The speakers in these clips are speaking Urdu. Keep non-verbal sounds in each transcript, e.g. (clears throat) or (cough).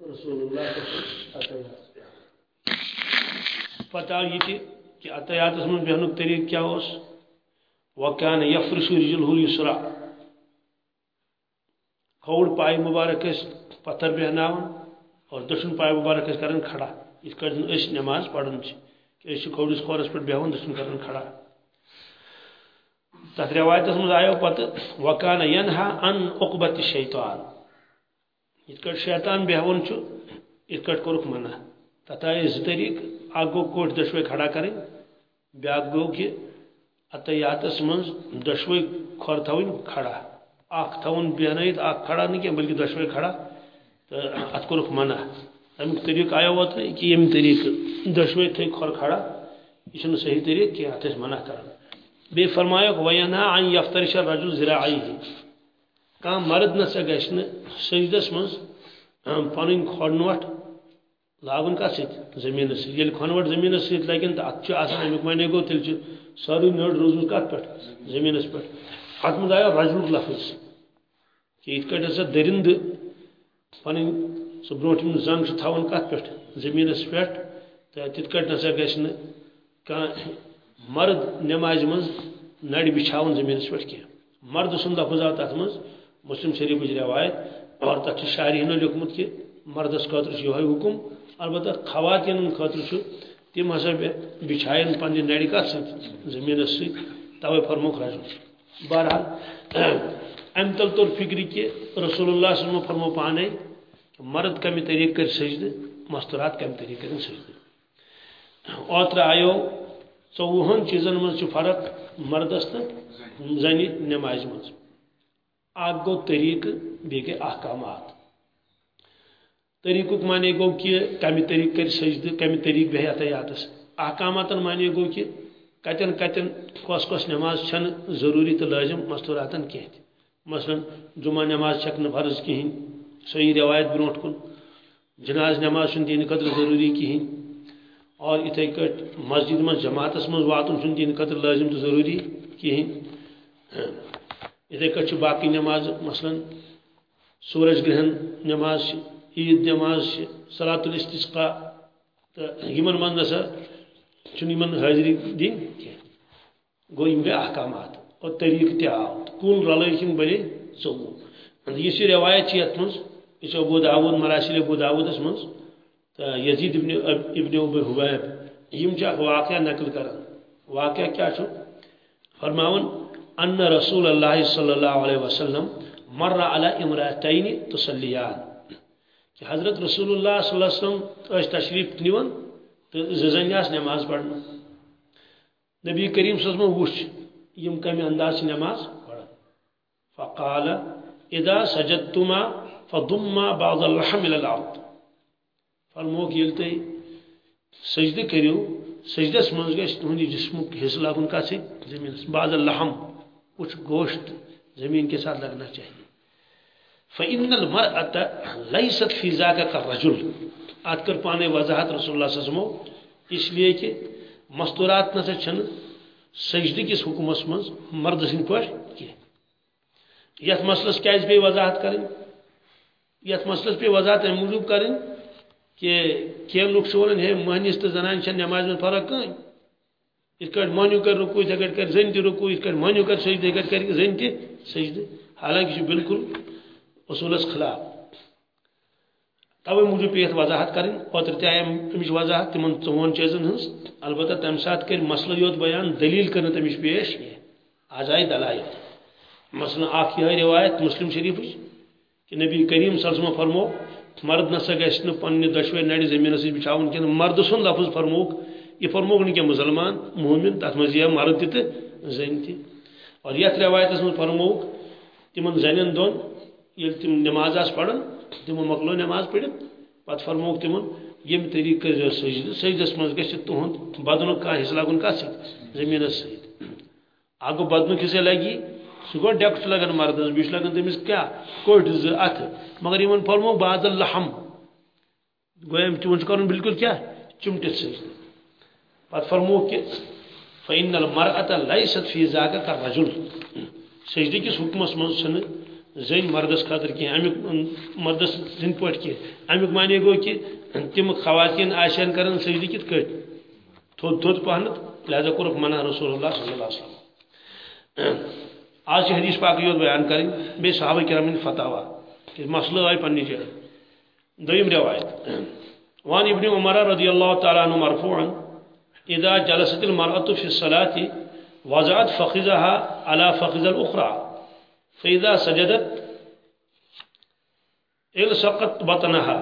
رسول اللہ پتہ آو یہ کہ عطیاتس من بیہنک طریق کیا اس وکان یفرش رجل یسرا کھوڑ پائے مبارک اس پتھر بہناون اور دشن پائے مبارک اس کرن کھڑا۔ اس کا اس نماز پڑھن چھ کہ اس کھوڑس کھورس پہ بہون دشن کرن کھڑا۔ تتھ روایتس من آیو پتہ، وکان ینہا ان عقبت الشیطان اس کا شیطان بہون چھ اس کا کورک منع تتھ آئے ز طریق اکھ گو کوٹ دشوے کھڑا کریں بیاکھ گو کہ عطیاتس من دشوے کھور تھوین کھڑا اکھ تھون بیہنائت اکھ کھڑا نہیں کہ بلکہ دشوے کھڑا تو ات کورک منع امیک طریق آیا وات کہ یم طریق دشوے تھے کھور کھڑا یہ صحیح طریق کہ ات منع کران بی فرمایا وینا عن یفترش الرجل ذراعیه کان مرد نسا گشن سجدس من پنن کھڑنوٹ لاگن کت ست زمین ست یل کھنوٹ زمین ست لگن تو ات امیک معنی گو تیل ساری نڑ روزمت کت پہ زمین پہ ات مز آیا رجل لفظ کہ ات کٹ ہسا درند پن سہ بروٹ زنگ تھوان کت پہ زمین پہ تت کٹ نسا گھن مرد نماز مز نڑ بچھاون زمین پہ کی مرد سند لفظ آو تر مز مسلم شریف روایت اور تک شارحین لیکمت کہ مردس خاطر یہ حکم۔ البتہ خواتین خاطر تم ہسا بچھائن پنہ نڑ کت ست زمین توے فرموک رجل بہرحال ام تل طور فکر کہ رسول اللہ صلی اللہ علیہ وسلم فرمو پانے مرد کمی طریق کر سجد مستورات کمی طریق کر سجد اوتر آیو ژوہن چیزن من فرق مردس تو زنی نماز من اک گو طریق بیٚیہِ گٔے احکامات۔ طریقک معنی گو کہ کمی طریق کر سجد کمی طریق بہ عطیاتس احکاماتن معنی گو کہ کتن کتن کس کس نماز چھن ضروری تو لازم مستوراتن کی مثلا جمعہ نماز چھک فرض کہین صحیح روایت برونٹ کن۔ جناز نماز چھن دین قدر ضروری کہین اور اتھے کٹ مسجد من جماعتس من واتن چھن دین قدر لازم تو ضروری کہین اتھے کٹ باقی نماز، مثلا سورج گرہن نماز عید نماز صلاة الاستسقاء تو یمن من نسا چھن یمن حاضری دین کی گو یم گئی احکامات اور طریق تہ آو۔ کل رلے ہم بلے ژووہ اس یہ روایت چھ یت مز یہ ابو داود مراسل ابو داودس مز تو یزید ابن ابن ابو حبیب، یم چھ واقعہ نقل کران۔ واقعہ کیا چھ؟ فرماون ان رسول اللہ صلی اللہ علیہ وسلم مر علی امراتین تصلیان کہ حضرت رسول اللہ صلی اللہ علیہ وسلم اس تشریف نیون، تو زنیاس نماز پڑھنا. نبی کریم صلی اللہ علیہ وسلم وچ یم کمی انداز نماز پڑھا. فقال، اذا سجدتما فضما بعض اللحم الى الارض. فرموک یلتے سجد کریو سجدس منز گژھِ تہندِ جسمک حصہ لاگن کت زمین بعض اللحم کچھ گوشت زمین کے ساتھ لگنا چاہیے۔ فإن المرأة ليست في ذاك كالرجل۔ ات کر پانے وضاحت رسول اللہ صلی اللہ علیہ وسلم اس لیے کہ مستورات نہ چھن سجدہ کس حکمس مز مرد سن پہ کی یت مسلس کیاز پہ وضاحت کریں؟ یت مسلس پہ وضاحت ام موجود کریں کہ کی لوگ ونان ہے مہنس تو زنان چھن، نماز میں فرق کہیں؟ اس کٹ مانیو کر رکو، اس کٹ کر زن تہ رکو اس کٹ مانیو کر سجدہ کٹ کر زن تہ سجدہ حالانکہ بالکل اصولس خلاف۔ توے موجود پیت وضاحت کریں اوتر تہ آیا امچ وضاحت، تمن ژون چیزن ہنز البتہ تم سات کر مسئلہ یوت بیان دلیل کرنا تمچ پیش آز آئی دلائل۔ مثلا اخ یہ روایت مسلم شریف کہ نبی کریم صلی اللہ علیہ وسلم فرمو مرد نسا گھس پنہ دشوے نڑ زمین سی بچھاون کن مرد سن لفظ فرموک یہ فرموک نہ مسلمان، مومن تر مز یہ مرد تہ زن تہ اور یت روایت من فرموک تمن زنن دون یل تم نماز آس پڑھن تمو مکلو نماز پڑھت پتہ فرموک تمن یم طریق کر سجد سجدس مز گژھِ تہند بدنک کانٛہہ حصہٕ لاگُن کتھ سۭتۍ زٔمیٖنس سۭتۍ اگو بدنک حصہٕ لگی سُہ گوٚو ڈٮ۪کھ چھُ لگان مردس بیٚیہِ چھُ لگان تٔمِس کیٛاہ کوٚٹھۍ زٕ اَتھٕ مگر یِمن فرموک بعض اللحم۔ گوٚو أمۍ تِمن بالکل کیٛاہ چُمٹِتھ سۭتۍ پتہٕ فرموک کہِ فإن المرأة ليست في ذاك كالرجل سجدٕ کِس حُکمس منٛز چھنہٕ زن مردس خاطر کی امیک مردس زن پٹ کی امیک معنی گو کہ تم خواتین آشان کرن سجدی کت کٹ تھود تھود پہنت، لہذا کورک منع رسول اللہ صلی اللہ علیہ وسلم۔ آج یہ حدیث پاک یوت بیان کریں، بے صحابہ کرام فتاوا کہ مسئلہ آئی پنی جائے۔ دویم روایت۔ وان ابن عمر رضی اللہ تعالی عنہ مرفوعا إذا جلست المرأة في الصلاة وضعت فخذها على فخذ الأخرى. فإذا سجدت الصقت بطنها.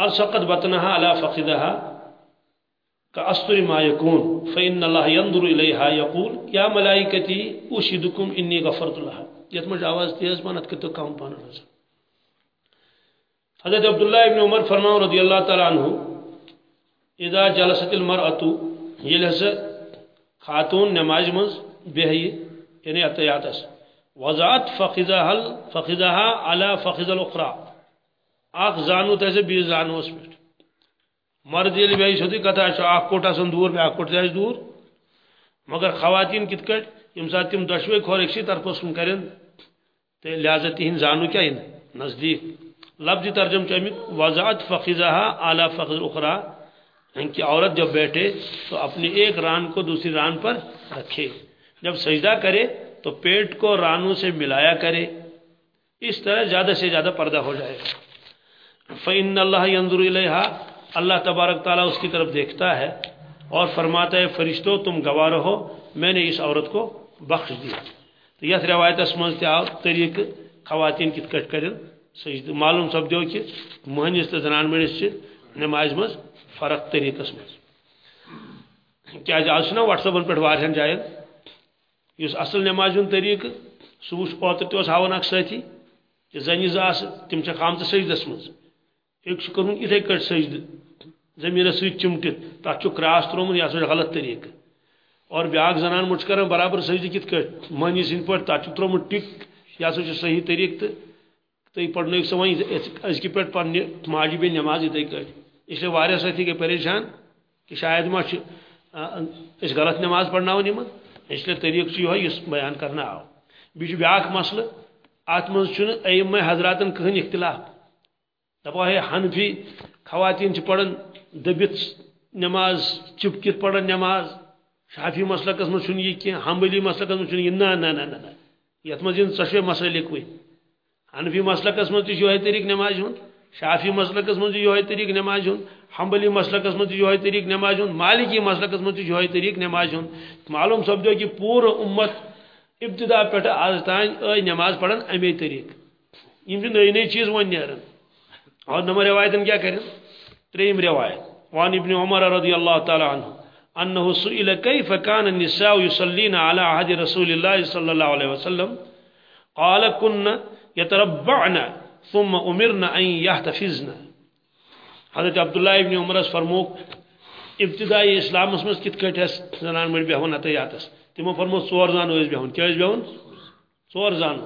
ألصقت بطنها على فخذها. كأسطر ما يكون. فإن الله ينظر إليها يقول يا ملائكتي أشهدكم إني غفرت لها. يتمج آواز تیز پانت کتو کم پانت رسل حضرت عبداللہ ابن عمر فرمان رضی اللہ تعالی عنہ اذا جلست المرأة یل خاتون نماز مز بہی یعنی اتیاتس وضعت فخذها فخذها على فخذ الاخرى۔ اخ زانو تیسے بیس زانو اس پہ۔ مرد یل بہی سوتی کتا ہے اچھا، اخ کوٹ آسن دور، میں اخ کوٹ تیس دور۔ مگر خواتین کت کٹ، یم سات تم دشوے کھور ایک طرف اسم کرن۔ تے لہذا تہن زانو کیا ان نزدیک۔ لفظ ترجم چمیک وضعت فخذها على فخذ الاخرى۔ یعنی کہ عورت جب بیٹھے تو اپنی ایک ران کو دوسری ران پر رکھے۔ جب سجدہ کرے تو پیٹ کو رانوں سے ملایا کرے۔ اس طرح زیادہ سے زیادہ پردہ ہو جائے۔ فعن اللہ ینظر علیہ اللہ تبارک تعالیٰ اس کی طرف دیکھتا ہے اور فرماتا ہے فرشتوں تم گواہ رہو، میں نے اس عورت کو بخش دیا۔ تو یہ روایت اسمز آو طریق خواتین کت کٹ کر سجدہ، معلوم سپدو کہ مہنس تو زنان مڑس نماز مز فرق طریقس مز کیا آج واٹس اپن پہ وارہن جائن؟ اس اصل نماز ہند طریقہ سہ وچ اوتر تہ ہاون اخ ساتھی کہ زنہ زاس تم چھ خامت سجدس مز ایک کرن اتھے کٹ سجد زمین ست چمٹت تک کراس ترومت یہ سا غلط طریقہ اور بیاکھ زنان مٹ کر برابر سجد کت کٹ مہنی سند پہ تک ترومت ٹک۔ یہ سا صحیح طریقہ تو تھی پڑھن سا وی ازکہ پہ پنہ ماجہ بین نماز اتھے کٹ اس لیے واریاہ ساتھی گئی پریشان کہ شاید ما اس غلط نماز پڑھنا یمن اس لیے طریقہ یہ اس بیان کرنا آو بیچ بیاکھ مسئلہ ات من ایم حضراتن کہن اختلاف۔ دپا ہے حنفی خواتین چھ پڑھن دبت نماز چپکت پڑھن نماز۔ شافی مسلکس من یہ کی حنبلی مسلکس من یہ نہ نہ نہ نہ یت من ژشوے مسئلے کوئی حنفی مسلکس من تہ طریق نماز ہند شافی مسلکس من یہ طریق نماز ہند حنبلی مسلکس من یہ طریق نماز ہند مالکی مسلکس من یہ طریق نماز ہند معلوم سپدو کہ پور امت ابتدا پہ آج تان آئی نماز پڑھن امی طریق۔ یم نئی نئی چیز ون نیرن اور نمبر روایتن کیا کریں تریم روایت۔ وان ابن عمر رضی اللہ تعالی عنہ انه سئل كيف كان النساء يصلين على عهد رسول الله صلى الله عليه وسلم؟ قال كنا يتربعن ثم امرنا ان يحتفظن۔ حضرت عبداللہ ابن عمر فرموک، ابتدائی اسلام اس مز کت کٹ زنان مڑ بہن عطیاتس تمو فرمو ژور زان ٲسۍ بہن کیا ٲسۍ بہن ژور زان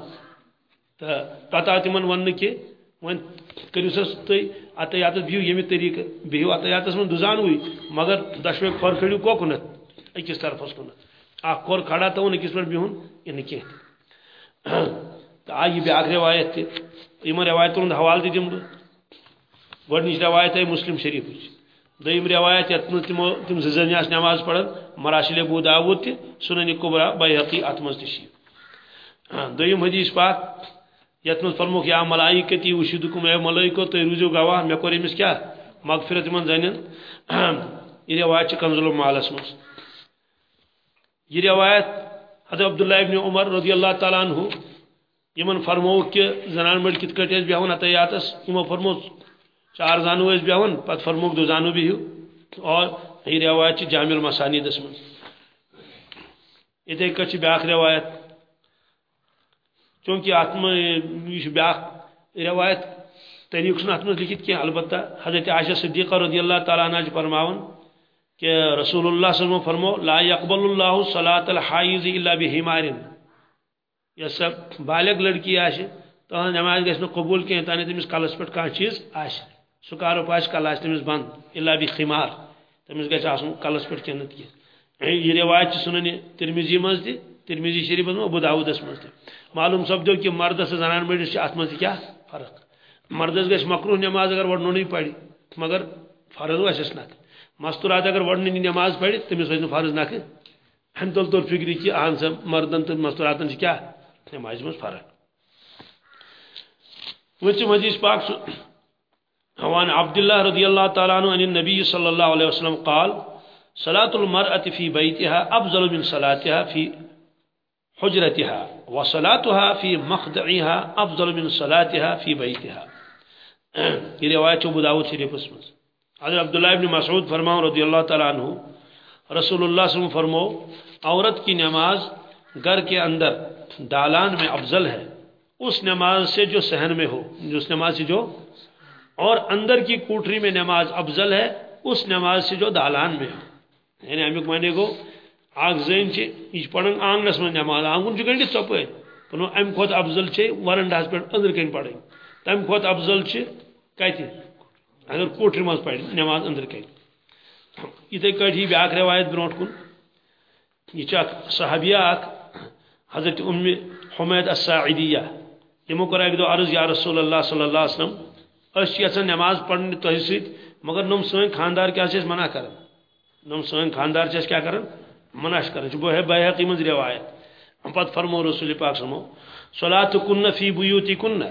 تہٕ پتہٕ آو تمن وننہٕ کہِ وۄنۍ کٔرِو سا تُہۍ عطیاتس بِہِو ییٚمہِ طریقہٕ بِہِو عطیاتس منٛز دُزانوٕے مگر دۄشوے کھۄر کھٲلِو کوکُنتھ أکِس طرفس کُنتھ اکھ کھۄر کھڑا تھاوُن أکِس پٮ۪ٹھ بِہُن یہِ نہٕ کینٛہہ تہٕ آیہِ یہِ بیٛاکھ رٮ۪وایت تہِ یِمن رٮ۪وایتن ہُنٛد حوالہٕ تہِ دِمہٕ بہٕ گۄڈنِچ رٮ۪وایت آیہِ مُسلم شریفٕچ دویم روایت یت من تمو تم زن آس نماز پڑھن مراشل ابو داود تہ سنن کبرا بیہقی ات مز تشی دویم حدیث پاک یت من فرموک یا ملائکتی وشدکم اے ملائکو تو روزو گواہ مے کور امس کیا مغفرت من زنن یہ روایت کنزل مالس مز یہ روایت حضرت عبداللہ ابن عمر رضی اللہ تعالی عنہ یمن فرموک کہ زنان مڑ کت کٹ بیہون اتیاتس یمو فرمو چار زانو اس بیاون، پت فرموک دو زانو بھی اور یہ روایت چھ جامع المسانی دس من اتھے کچھ بیاکھ روایت۔ چونکہ اتم یہ بیاکھ روایت طریق سن اتم لکھت کی البتہ حضرت عائشہ صدیقہ رضی اللہ تعالیٰ عنہ فرماون کہ رسول اللہ صلی اللہ علیہ وسلم فرمو، لا يقبل اللہ صلاة الحائز الا بہمار یہ سب بالغ لڑکی آشے، تو نماز گھس قبول کہیں تانے تمس کلس پہ کھانا چیز آشے۔ سکارپ آس کل آس تمس بند الا بھی خمار۔ تمس گھس آسن کلس پہ کنت کی یہ روایت سنن ترمیزی مز تہ ترمیزی شریف میں ابو داودس مز معلوم سپدو کہ مردس زنان مڑس ات مز کیا؟ فرق۔ مردس گھس مکروہ نماز اگر وڑنونی پڑی، مگر فرض ویسس نت مستورات اگر وڑنی نماز پڑی تمس وز فرض نکھ ہم تل طور فکری کہ اہن سا مردن تو مستوراتن کیا؟ نماز مز فرق وچ مجیس پاک وعن عبد الله رضي الله تعالى عنه عن النبي صلى الله عليه وسلم قال، صلاة المرأة في بيتها أفضل من صلاتها في حجرتها وصلاتها في مخدعها أفضل من صلاتها في بيتها یہ روایت ابو داود شریف اس میں حضرت عبداللہ ابن مسعود فرماؤ رضی اللہ تعالیٰ عنہ، رسول اللہ صلی اللہ علیہ وسلم فرمو عورت کی نماز گھر کے اندر دالان میں افضل ہے، اس نماز سے جو سہن میں ہو، اس نماز سے جو، اور اندر کی کوٹری میں نماز افضل ہے، اس نماز سے جو دالان میں ہو۔ یعنی امیک معنی گو آگ زین یہ پڑھن آنگنس میں نماز آنگن چھ گنڈی ژپے پنو ام کھوت افضل چھ ورنڈاس پہ اندر کن پڑھیں۔ تم کھوت افضل چھ کتہ اگر کوٹری مز پڑھ نماز اندر کن یتھے کٹ بیاکھ روایت برونٹ کن۔ یہ اخ صحابیہ اخ حضرت ام حمید الساعدیہ. یمو کر اک دو عرض، یا رسول اللہ صلی اللہ علیہ وسلم اس یژھان نماز پڑھنے تہ ست مگر نم سن خاندار کیا چھ منع کرن۔ نم سن خاندار چھ کیا کرن؟ منع کرن، جو ہے بیہقی من روایت۔ پت فرمو رسول پاک سمو صلات کن فی بیوتی کن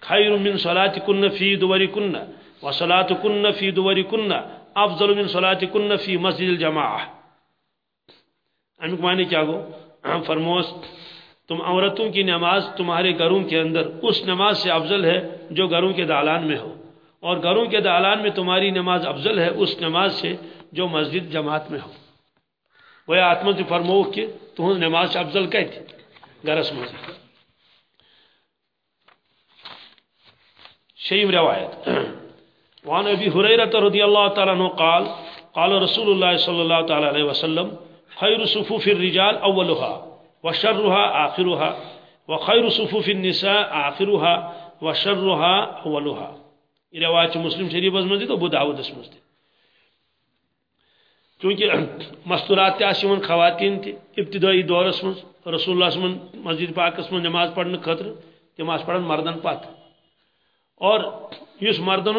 خیر من صلات کن فی دوری کن و صلات کن فی دوری کن افضل من صلات کن فی مسجد الجماعہ۔ امیک معنی کیا گو؟ فرموس، تم عورتوں کی نماز تمہارے گھروں کے اندر، اس نماز سے افضل ہے جو گھروں کے دالان میں ہو۔ اور گھروں کے دالان میں تمہاری نماز افضل ہے، اس نماز سے جو مسجد جماعت میں ہو۔ وہ آتم سے فرمو کہ تہذ نماز سے افضل کہتے گرس مز شیم روایت۔ وعن ابی حریرت رضی اللہ تعالیٰ عنہ قال قال رسول اللہ صلی اللہ تعالیٰ علیہ وسلم خیر صفوف الرجال اولها وشرها آخرها وخير صفوف النساء آخرها وشرها أولها یہ روایت مسلم شریف مز تو ابو داود اس مز چونکہ مستورات تہ خواتین تہ ابتدائی دورس مز رسول اللہ صلی مسجد پاکس من نماز پڑھنے خاطر تم آس پڑھان مردن پت اور اس مردن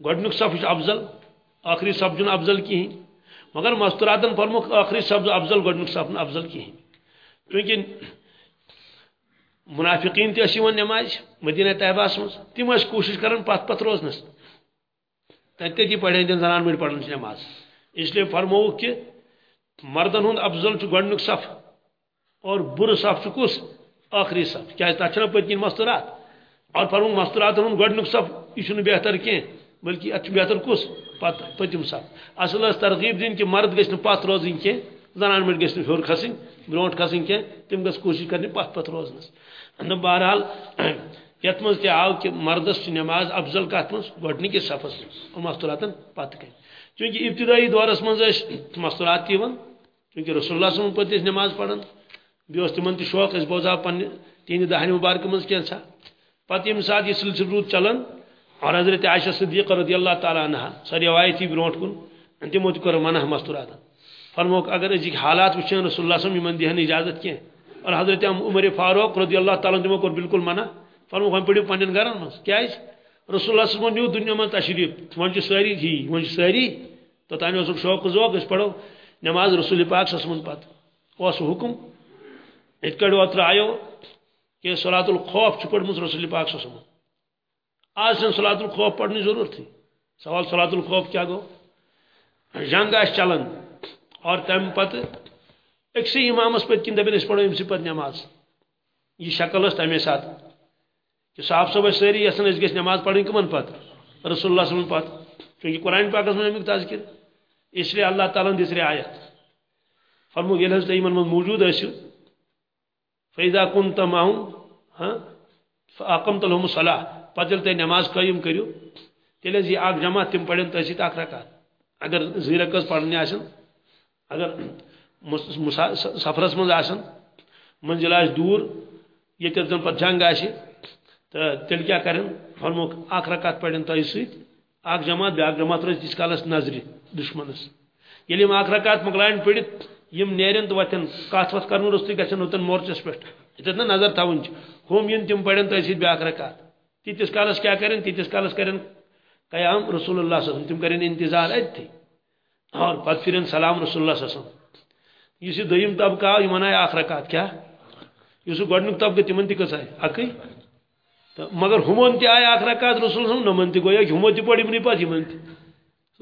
گۄڈنیُک صف افضل، آخری صف چھُنہٕ افضل کِہیٖنۍ مگر مستوراتن پرمُکھ آخری صف افضل گۄڈنیُک صف افضل کِہیٖنۍ چونکہ منافقین تہ نماز، مدینہ طیبہ مز تم کوشش کران پت پت روزنس تتی پڑھیں تم زنان مڑ پڑھن نماز۔ اس لیے فرمو کہ مردن ہند افضل گۄڈنیُک صف اور بر صف کس آخری صف کیا تک پتکن مستورات اور فرمو مستورات ہند گۄڈنیُک صف یہ بہتر کی بلکہ ات بہتر کس؟ پت پتم صف اصل ترغیب دن کہ مرد گھن پت روزن کی زنان مٹ گھن ہور کھسن برونٹ کھسن کی تم گھس کوشش کرنے پت پت روزنس. بہرحال، یت مز آو کہ مردس نماز افضل کت مز گۄڈنکس صفس مز مستوراتن پتہ کن چونکہ ابتدائی دورس مز مستورات تہ چونکہ رسول اللہ صن پتہ نماز پڑھان بیس تمن تہ شوق اس بوزا پنہ تین دہن مبارک مز کینسا. پتہ یم سات یہ سلسل روٗد چلان اور حضرت عائشہ صدیقہ رضی اللہ تعالیٰ عنہ سۄ روایتی برونٹ کن تمو تہ کور منع مستوراتن فرموک اگر ازک حالات وچن رسول اللہ صلی اللہ علیہ وسلم اجازت کی اور حضرت عمر فاروق رضی اللہ تعالیٰ تمو کور بالکل منع۔ فرموک ہم پڑھو پنن گھرن مز کیا رسول اللہ صلی اللہ علیہ وسلم نیو دنیا من تشریف ون ساری ہی ون ساری۔ توتان اس شوق ذوق اس پڑھو، نماز رسول پاک صلی اللہ علیہ وسلم پت اس حکم ات کڑ اوتر آیو کہ صلاۃ الخوف چھ پڑھمت رسول پاک صلی اللہ علیہ وسلم۔ آج چھن صلاۃ الخوف پڑھنی ضرورت تھی۔ سوال صلاۃ الخوف کیا گو؟ جنگ آس چلن اور تم پتہ اکسی امامس پت کن دپن اس پڑھو، امسی پت نماز۔ یہ شکل اس تمے ساتھ۔ کہ صاحب صبح ساری یسن اس گس نماز پڑھیں کمن پت، رسول اللہ صلی اللہ علیہ وسلم پت۔ چونکہ قرآن پاکس میں امیک تذکر اس لیے اللہ تعالیٰ دسری آیت۔ فرمو یل حض تمن من موجود ٲسِو فیضا کن تماہم ہاں فاقم تلہم صلاح پتہ ییٚلہِ تُہۍ نماز قٲیِم کٔرِو تیٚلہِ حظ یہِ اکھ جماعت تِم پڑن تۄہہِ اکھ رکعت اگر زٕ رکعت پرنہِ آسن، اگر سفرس من آسن منزل آس دور، یہ زن پہ جنگ آہ تو تیل کیا کرن؟ فرموک اخ رکعت پڑھن تہ ست اخ جماعت بیاکھ جماعت روز تیس کالس نظر دشمنس۔ یل ہم اخ رکعت مکلائن پڑھت یم نیرن تو وتن کت وت کرن رستٕے گژھن اوتن مورچس پٮ۪ٹھ یتن نظر تھاون چھ ہم ین تم پڑن تہ سۭتۍ بیاکھ رکعت تیتس کالس کیا کرن تیتس کالس کرن قیام رسول اللہ صلی اللہ علیہ وسلم. تم کرن انتظار اتھی اور پتہ پھرن سلام رسول اللہ صلی اللہ علیہ وسلم. یس یہ دویم طبقہ آو یمن آئے اکھ رکعت، کیا؟ یس گۄڈنیُک طبقہ تمن تہ کس آئے اکٕے تو مگر ہمن تہ آئے اکھ رکعت رسول صلی اللہ علیہ وسلم نمن تہ گویا ہمو تہ پڑ یمنٕے پتہٕ یمن تہ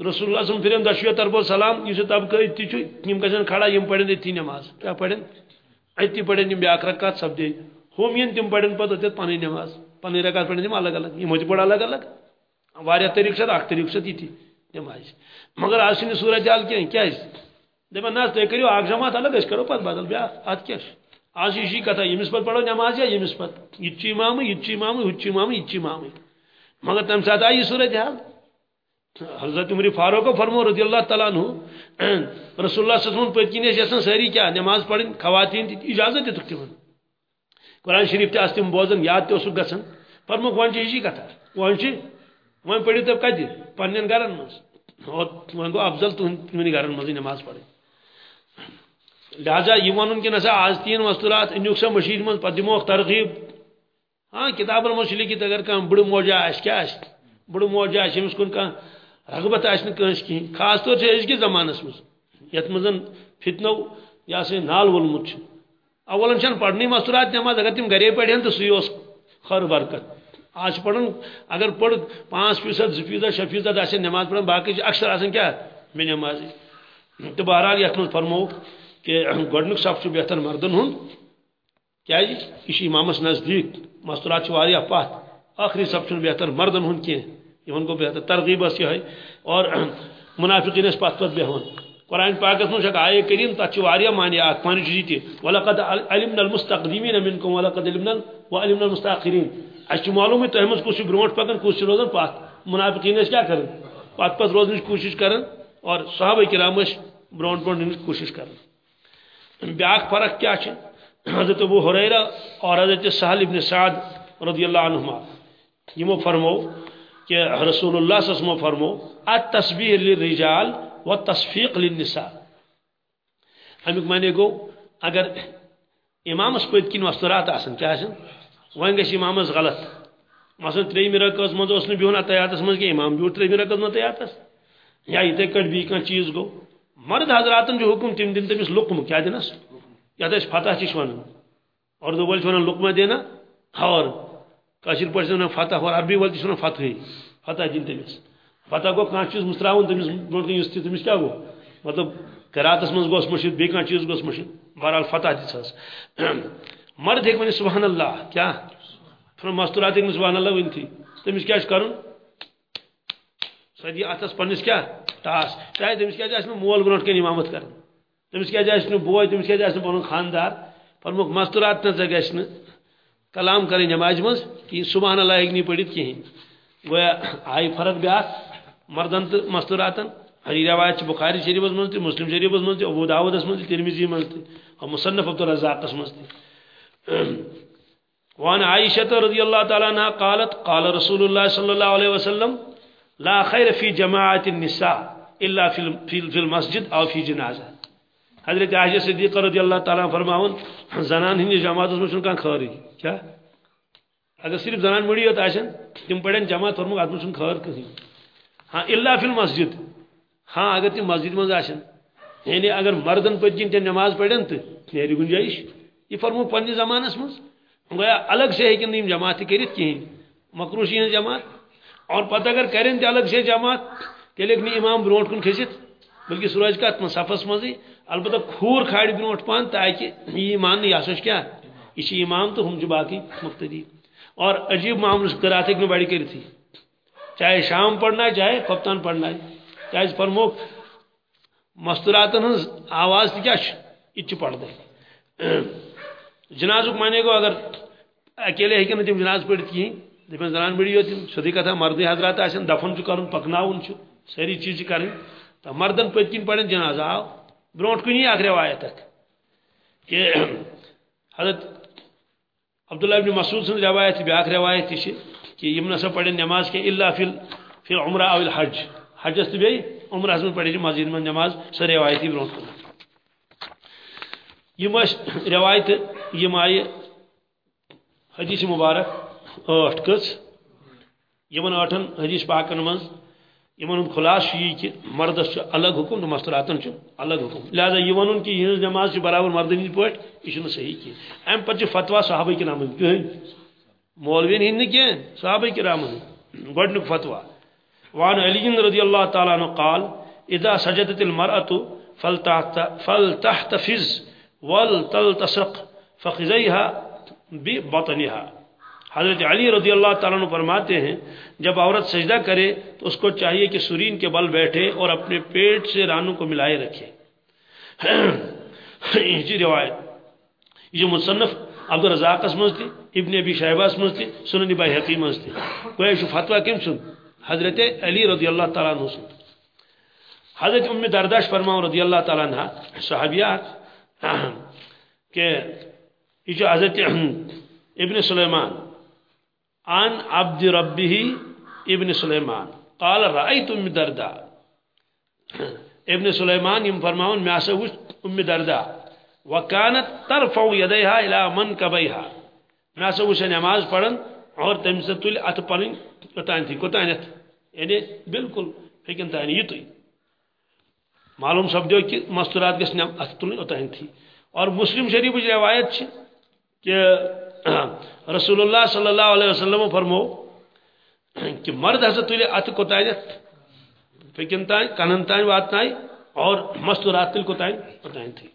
رسول اللہ صلی اللہ علیہ وسلم پھرن دشویہ طرف سلام یس طبقہ اتھی چھ یم گژھن کھڑا، یم پڑن اتھی نماز۔ کیا پڑن اتھی پڑن یم بیاکھ رکعت سپدے ہم ین تم پڑن پتہ اتھ پنٕنۍ نماز۔ پنٕنۍ رکعت پڑن تم الگ الگ یمو تہ پڑ الگ الگ واریاہ طریقہ چھِ اکھ طریقہ چھِ تِتھی نماز مگر آج چھنہٕ صورت حال کینٛہہ کیٛازِ دپان نہ تُہۍ کٔرِو اکھ جماعت الگ أسۍ کرو پتہٕ بدل بیاکھ اتھ کیٛاہ چھُ آز چھِ یہِ کتھا ییٚمِس پتہٕ پرو نماز یا ییٚمِس پتہٕ یہِ تہِ چھُ اِمامٕے یہِ تہِ چھُ اِمامٕے ہُہ تہِ چھُ اِمامٕے یہِ تہِ چھُ اِمامٕے مگر تمہِ ساتہٕ آیہِ یہِ صورت حال حضرت عمر فاروق فرمو رضی اللہ تعالیٰ عنہ، رسول اللہ صلی اللہ علیہ وسلم پتہ کِنۍ ٲسۍ یژھان سٲری کیٛاہ نماز پرٕنۍ خواتیٖن تہِ اجازت دِتُکھ تِمن قرآن شریف تہِ آسہٕ تِم بوزان یاد تہِ اوسُکھ گژھان فرموکھ وۄنۍ کتھا وۄنۍ چھِ وۄنۍ پٔرِو تُہۍ کتہِ پننٮ۪ن گرن منٛز افضل تُہنٛد تِمنٕے گرن منٛزٕے نماز پرٕنۍ لہذا یہ ون کہ نسا آز تین مستورات انیوک سا مشید من پتہ دموک ترغیب۔ ہاں کتابن مجھ لکھت اگر کم بڑ موجہ آس کیا آس بڑ موجہ آس کن کان رغبت آس نس خاص طور سے ازکس زمانس مز یت مزن فتنو یا سا نال وولمت اولن چھن پڑھنی مستورات نماز اگر تم گرے پڑھن تو سی خر برکت۔ آج پڑھن، اگر پڑھ پانچ فیصد زٕ فیصد شیٚے فیصد آسن نماز پڑھن، باقی اکثر آسان کیا؟ میں نماز تو بہرحال یت مز فرمو کہ گۄڈنیُک صف چھُ بہتر مردن ہُنٛد کیازِ یہِ جی؟ چھُ امامس نزدیٖک مستورات چھِ واریاہ پتھ ٲخری صف چھُنہٕ بہتر مردن ہُنٛد کینٛہہ یِمن گوٚو بہتر ترغیب ٲس یِہے اور منافقین ٲسۍ پتھ پتھ بیہوان قرآن پاکس منٛز چھکھ آیے کریٖم تتھ چھِ واریاہ معنی اکھ معنی چھُ یہِ ولقد علمنا المستقدمین منکم ولقد علمنا وعلمنا المستاخرین اَسہِ چھُ معلومٕے تۄہہِ منٛز کُس چھُ برونٛٹھ پکان کُس چھُ روزان پتھ منافقین ٲسۍ کیٛاہ کران پتھ پتھ روزنٕچ کوٗشش کران اور صحابہ کرام ٲسۍ برونٛٹھ برونٛٹھ نِنٕچ کوٗشش کران بیاکھ فرق کیا چھ؟ حضرت ابو حریرہ اور حضرت سہل ابن سعد رضی اللہ عنہما. یمو فرمو کہ رسول اللہ صلی اللہ علیہ وسلم فرمو، التسبیح للرجال والتصفیق للنساء۔ امیک معنی گو اگر امامس پت کن وسترات آسن کیا آسن وہیں گژھِ امامس غلط۔ مثلا تریمہِ رکعت منٛز اوس نہٕ بِہُن اتیاتس منٛز کینٛہہ امام بیوٗٹھ تریمہِ رکعت منٛز اتیاتس یا یِتھے کٲٹھۍ بیٚیہِ کانٛہہ چیٖز گوٚو مرد حضراتن جو حکم تم دن تمس لقم کیا دنس یا دس فتح چھ ون اردو ول ون لقمہ دینا۔ اور کاشر پٲٹھۍ ون فتح اور عربی ول تہ ون فتح فتح دن تمس فتح گو کانٛہہ چیٖز مستراون تمس برونٛٹھ کن یُس تہِ تمس کیا گو مطلب قراتس منٛز گوس مشید بیٚیہِ کانٛہہ چیٖز گوس مشید بہرحال فتح دِژہس مرد ہیٚکہِ ؤنِتھ سبحان اللہ کیا مستورات ہیٚکہِ نہٕ سبحان اللہ ؤنتھٕے تٔمِس کیٛاہ چھُ کَرُن سۄ دی اتھس پننس کیا ٹاس چاہے تمس کیا مول برونٹ کن امامت کر تمس کیا بوے تمس کیا پن خاندار فرموک مستورات نہ گھس کلام کریں نماز مز کہ سبحان اللہ ہیٚکہِ نہٕ پڑھت کہین گویا آئی فرق بیاکھ مردن تو مستوراتن. ہری روایت بخاری شریفس مز مسلم شریفس مز تہ ابو داودس مز ترمیزی مز اور مصنف عبد الرزاقس مز تہ وعن رضی اللہ تعالی عنہ قالت، قال رسول اللہ صلی اللہ علیہ وسلم، لا خیر فی جماعت النساء الا فی المسجد او فی جنازہ۔ حضرت عائشہ صدیقہ رضی اللہ تعالیٰ فرماون، زنان ہندی جماعت اس میں خیر کیا؟ اگر صرف زنان مڑی ہوتا آشن تم پڑھن جماعت فرمو ات میں خیر کہیں ہاں الا فی المسجد۔ ہاں اگر تم مسجد میں آشن یعنی اگر مردن پتکن تم نماز پڑھن تو نیری گنجائش۔ یہ فرمو پنہ زمانس مز گویا الگ سے ہیکن جماعت کرت کہیں مکروشی جماعت۔ اور پتہ اگر کریں الگ سے جماعت تیل ہوں امام بروٹ کن کھست بلکہ سہ روز کت صفس مزے البتہ کھور کھاڑ بروٹ پان تاکہ یہ مان یہ سا کیا؟ یہ امام تو ہم باقی مختدی اور عجیب معاملہ قرات ہوں بڑی کرتی چاہے شام پڑھنا ہے، چاہے کپتان پڑھنا ہے۔ چاہے فرموک مستوراتن ہز آواز تہ کیا یہ پڑھ دے۔ جنازک مانے گو اگر اکیلے ہوں تم جناز پڑھت کہیں دپان زنان بڑی یوت سیدھی کتھا مردی حضرات آسن، دفن چھ کرن ساری چیز کریں تو مردن پت کن پڑھن، جنازہ آو برونٹ کنی اخ روایت کہ حضرت عبداللہ ابن مسعود سن روایت بیاکھ روایت تہ کہ یم نسا پڑھن نماز کے الا فی فی العمرہ او الحج. حجس تہ بیٚیہِ عمرہس منٛز پڑھن جی مسجد من نماز سۄ روایتی برونٹ کن یم روایت یم آئی حدیث مبارک ٹھ کچ یمن ٹھن حدیث پاکن من یمن خلاص یہ کہ مردس الگ حکم تو مستراتن الگ حکم. لہذا یہ ون کہ یہ نماز برابر مردن پہ یہ صحیح کی. ام پتہ فتوا صحابہ کرام کہین مولوین ہند کی صحابہ کرام گڈنک فتوا وان علی رضی اللہ تعالی عنہ قال، اذا سجدت المرأة فلتحتفظ ولتلتصق فخذيها ببطنها. حضرت علی رضی اللہ تعالیٰ عنہ فرماتے ہیں، جب عورت سجدہ کرے تو اس کو چاہیے کہ سرین کے بل بیٹھے اور اپنے پیٹ سے رانوں کو ملائے رکھے۔ (clears throat) یہ جی روایت، یہ مصنف عبد الرزاق تھی، ابن ابی شہبہ تھی، سنن بائی حقیم تھی۔ کوئی فتویٰ کم سن؟ حضرت علی رضی اللہ تعالیٰ عنہ سن۔ حضرت ام درداش فرماؤ رضی اللہ تعالیٰ عنہ، صحابیات، کہ یہ جو حضرت ابن سلیمان، عن عبد ربه ابن سلیمان، قال رأيت ام دردا ابن سلیمان یم فرماون میں اسا وچ ام دردا وكانت ترفع يديها الى منكبيها میں اسا وچ نماز پڑھن اور تم سے تل ات پڑھن کوتان تھی کوتان یعنی بالکل ہکن تانی یہ تو معلوم سپدو کہ مستورات گس ات تل اوتان تھی. اور مسلم شریف روایت کہ (clears throat) رسول اللہ صلی اللہ علیہ وسلم فرمو کہ مرد ہسا تلے ات کو فکن تان، کنن تان، وات اور مستورات تل کو تائن تھی.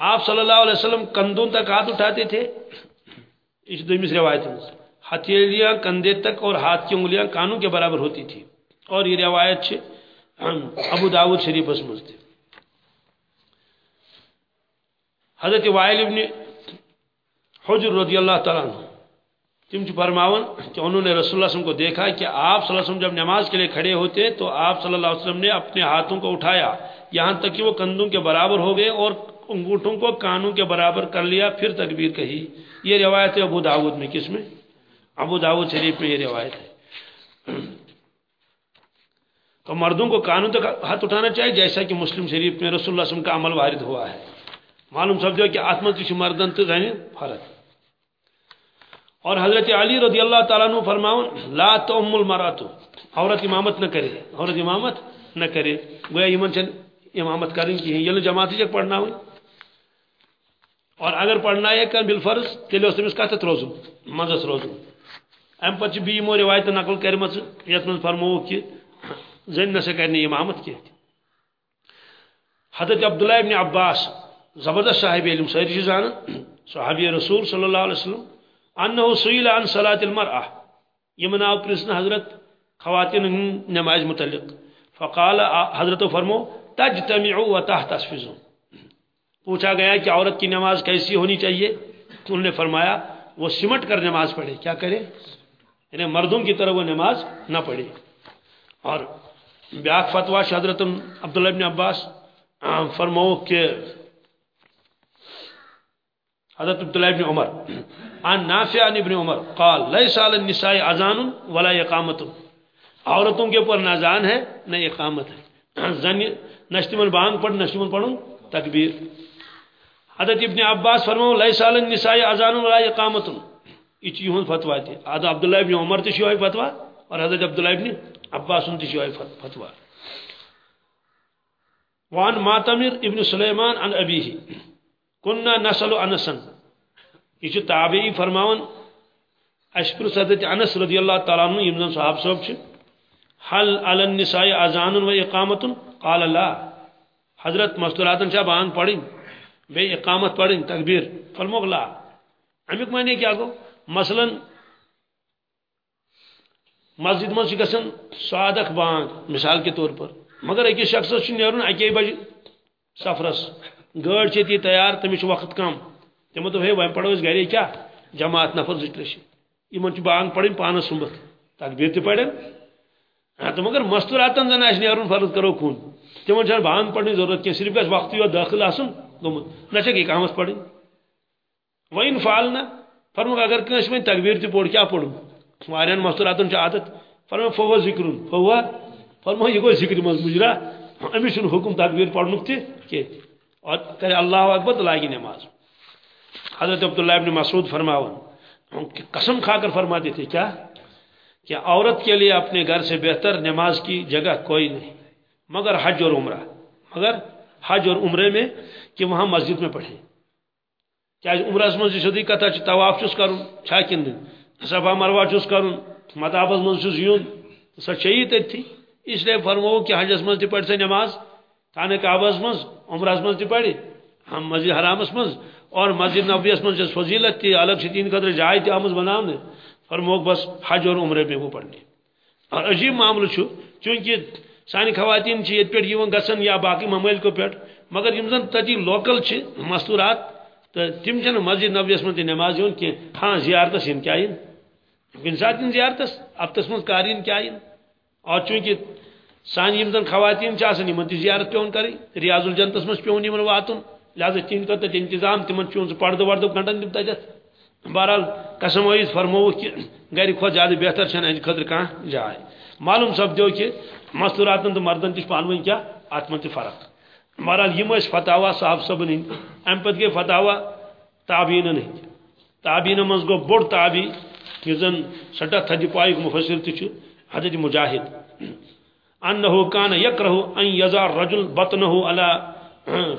آپ صلی اللہ علیہ وسلم کندوں تک ہاتھ اٹھاتے تھے؟ اس دومس روایت میں ہتھیلیاں کندھے تک اور ہاتھ کی انگلیاں کانوں کے برابر ہوتی تھی اور یہ روایت ابو داود شریف مز تھی۔ حضرت وائل ابن حجر رضی اللہ تعالیٰ عنہ۔ تم فرماون کہ انہوں نے رسول اللہ علیہ وسلم کو دیکھا کہ آپ صلی اللہ علیہ وسلم جب نماز کے لیے کھڑے ہوتے تو آپ صلی اللہ علیہ وسلم نے اپنے ہاتھوں کو اٹھایا۔ یہاں تک کہ وہ کندھوں کے برابر ہو گئے اور انگوٹھوں کو کانوں کے برابر کر لیا، پھر تکبیر کہی۔ یہ روایت ہے ابو داود میں، کس میں؟ ابو داود شریف میں یہ روایت ہے۔ تو مردوں کو کانوں تک ہاتھ اٹھانا چاہیے، جیسا کہ مسلم شریف میں رسول اللہ وسلم کا عمل وارد ہوا ہے۔ معلوم سمجھو کہ آتمت کسی مردن تو فرق اور حضرت علی رضی اللہ تعالیٰ عنہ فرماؤن لا تم المراتو عورت امامت نہ کرے، عورت امامت نہ کرے۔ گویا ایمن چن امامت کریں کی ہیں یہ جماعت جک پڑھنا ہوئی۔ اور اگر پڑھنا ہے کہ بالفرض تیلے اس تمس کتت روزو مزس روزو ام پچ بی مو روایت نقل کرمت یت من فرمو کہ زن نہ کرنے امامت کی حضرت عبداللہ ابن عباس زبردست صاحب علم ساری زان صحابی رسول صلی اللہ علیہ وسلم انه سئل عن صلاة المرأة يمن آو پرسن حضرت خواتین نماز متعلق فقال حضرت فرمو تجتمعو و تحت اسفزو پوچھا گیا کہ عورت کی نماز کیسی ہونی چاہیے؟ انہوں نے فرمایا، وہ سمٹ کر نماز پڑھے۔ کیا کرے؟ یعنی مردوں کی طرح وہ نماز نہ پڑھے۔ اور بیاق فتوہ حضرت عبداللہ ابن عباس فرمو کہ حضرت عبداللہ ابن عمر، عن نافع عن ابن عمر قال ليس على النساء اذان ولا اقامت عورتوں کے اوپر نہ اذان ہے، نہ اقامت ہے۔ زن، نشتمن بانگ پڑھ، نشتمن پڑھن تکبیر۔ حضرت ابن عباس فرمو ليس على النساء اذان ولا اقامت یہ یہن فتوا تھی۔ حضرت عبداللہ ابن عمر تھی شوئی فتوا اور حضرت عبداللہ ابن عباس تھی شوئی فتوا وان ماتمر ابن سلیمان عن ابیہ کننا نسل انسن یہ تابعی فرماون اشپر صدت انس رضی اللہ تعالیٰ عنہ یم صحاب صاحب چھ۔ حل علی النساء اذان و اقامت قال اللہ حضرت مستوراتن چھ بان پڑھیں۔ بے اقامت پڑھیں، تکبیر فرمو لا امیک معنی کیا گو مثلا، مسجد من گژھن سادق بانگ، مثال کے طور پر. مگر اکس شخص نیرن اکی بج سفرس. گاڑ چی تیار تمس وقت کم تمو دوپ ہے وم پڑو گھرے کیا؟ جماعت نفر زٕ ترٛےٚ چھِ بانگ پڑھن پانس سُمبتھ تقبیر تہِ پڑھن ہاں، تو مگر مستوراتن زن آسہِ نیرُن فرض کرو کُن تمن چھنہٕ بانگ پڑھنٕچ ضرورت کینٛہہ صرف گژھِ وقتٕے یوت دٲخل آسُن گوٚمُت نہ چھکھ اقامت پڑھٕنۍ وۄنۍ فال نہ اگر کٲنٛسہِ وۄنۍ تقبیر تہِ پوٚر کیٛاہ پوٚرُن واریاہن مستوراتن چھِ عادت. فرمو فوہ ذکرُن فوہ فرمو یہِ گوٚو ذکرِ منٛز مُجرا أمِس چھُنہٕ حُکم تقبیر پڑھنُک تہِ کینٛہہ اور کرے اللہ اکبر لاگی نماز. حضرت عبداللہ ابن مسعود فرماون قسم کھا کر فرماتے تھے، کیا؟ کہ عورت کے لیے اپنے گھر سے بہتر نماز کی جگہ کوئی نہیں، مگر حج اور عمرہ، مگر حج اور عمرے میں کہ وہاں مسجد میں پڑھیں۔ کیا عمرہ من سیدھی کتھا طواف چس کرن چھا کن صفا مروا چس کرن مطابس من چس یون سا چیئی تھی اس لیے فرمو کہ حجس من پڑھ سے نماز۔ خانہ کعبس من عمرہس من پڑھ ہم مسجد حرامس من اور مسجد نبویس من فضیلت تھی، الگ سے تین قدر جائے تھی آمز بنانے فرمو بس حج اور عمرے میں وہ پڑھنے اور عجیب معاملہ چونکہ سانی خواتین چھ یت پہ گسن یا باقی ممالکو پہ مگر یم زن تتی لوکل چھ مستورات، تو تم چھ مسجد نبویس من نماز یون کی ہاں زیارتس ان کیا ان کن سات ان زیارتس ہفتس من کارین کیا ان اور چونکہ سان یم زن خواتین چھ آسان یمن تی زیارت پیون کری، ریاض الجنتس من پیون یمن واتن لہذا تین کر انتظام تمن پیون پردو وردو گھنٹن تم تجت بہرحال قسم ویز فرمو کہ گھر کھو زیادہ بہتر چھ خطر کان جائے۔ معلوم سپدو کہ مستوراتن تو مردن تہ پانوین کیا؟ ات من تہ فرق بہرحال یم فتوا صاحب صبن ام پتہ گئی فتوا تابعین ہند تابعین مز گو بوڑ تابی یہ زن سٹا تھدی پائک مفسر تہ حضرت مجاہد. انه كان يكره ان يزع الرجل بطنه على